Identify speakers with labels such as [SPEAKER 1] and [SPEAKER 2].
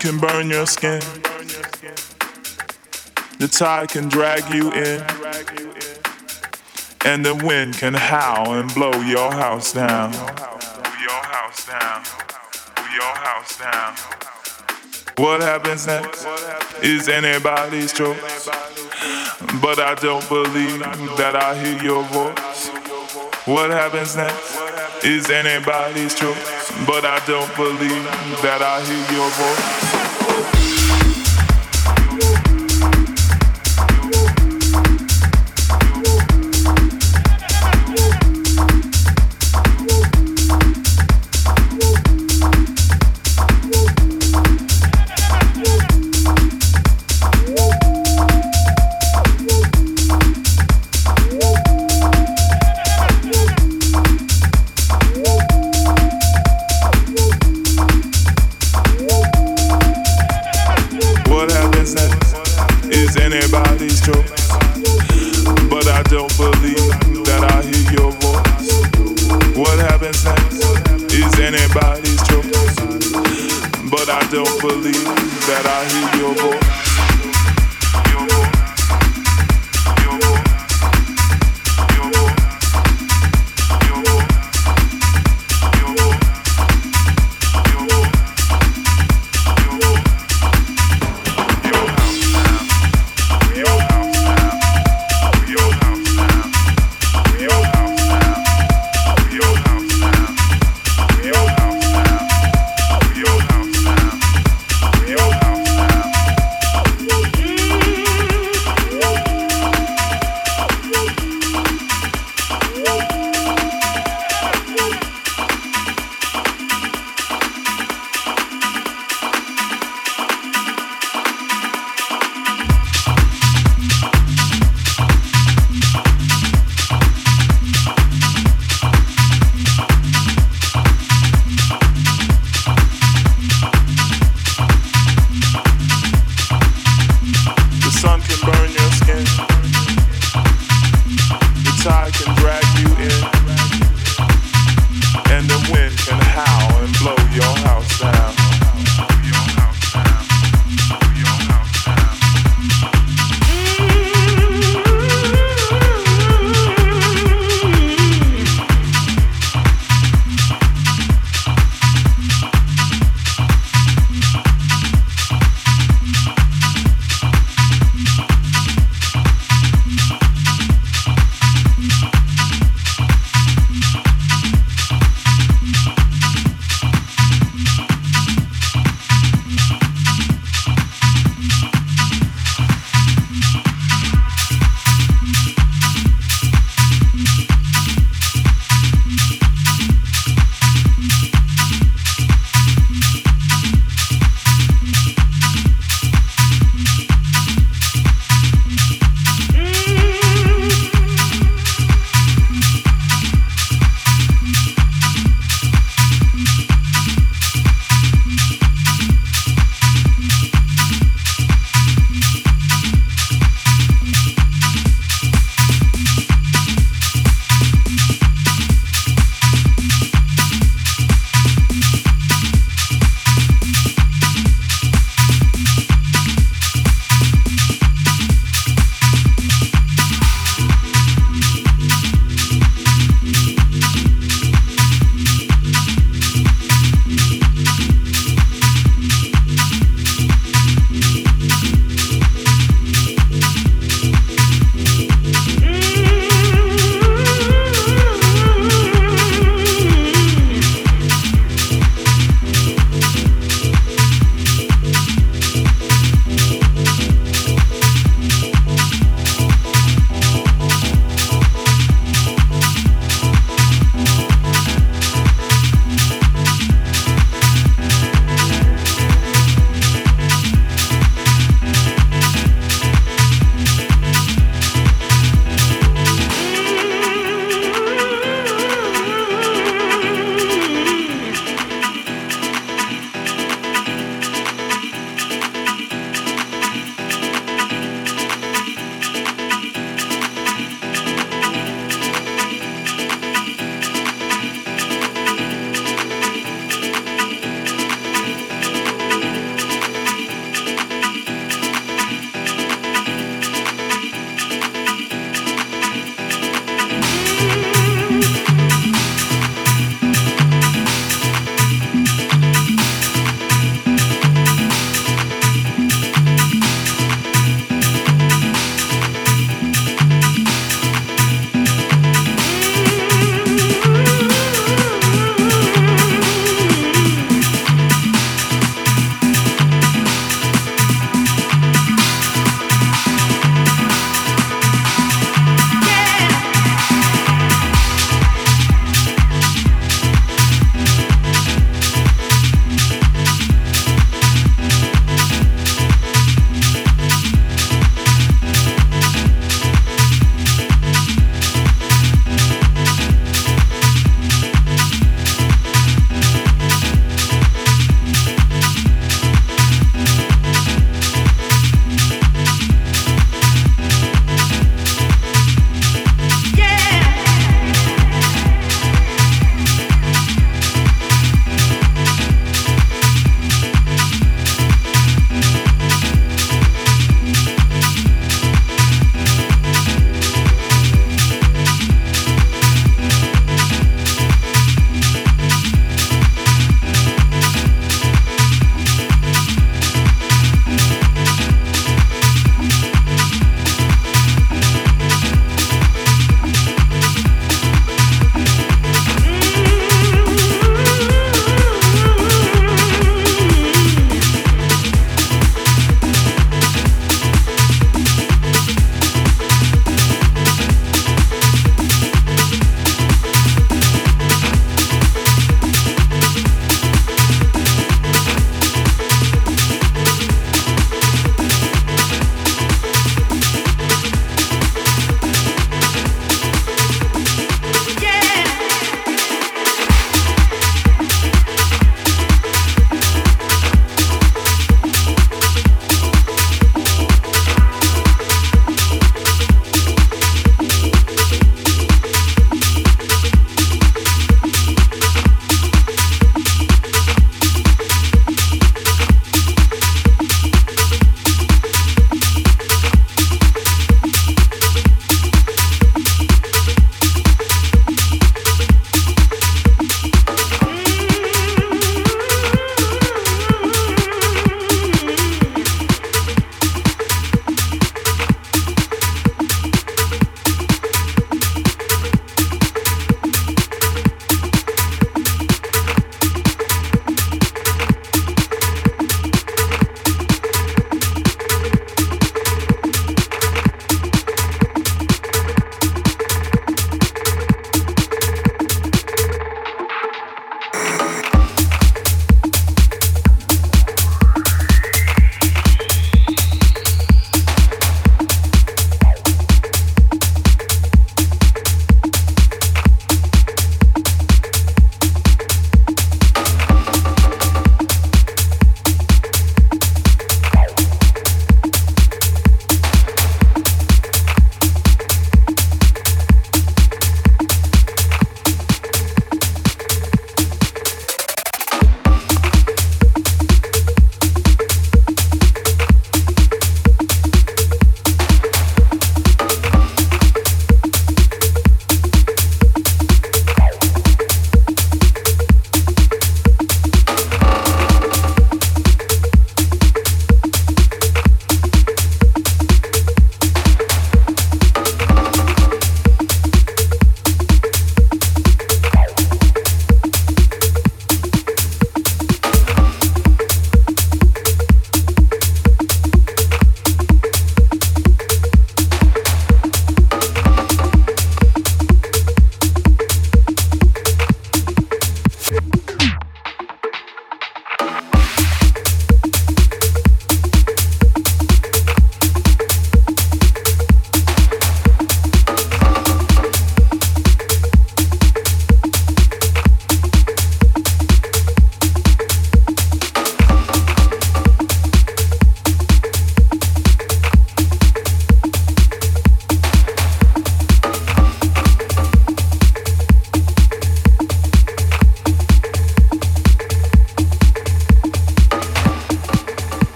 [SPEAKER 1] can burn your skin. The tide can drag you in. And the wind can howl and blow your house down. Your house down. Your house down. What happens next is anybody's choice. But I don't believe that I hear your voice. What happens next is anybody's choice. But I don't believe that I hear your voice.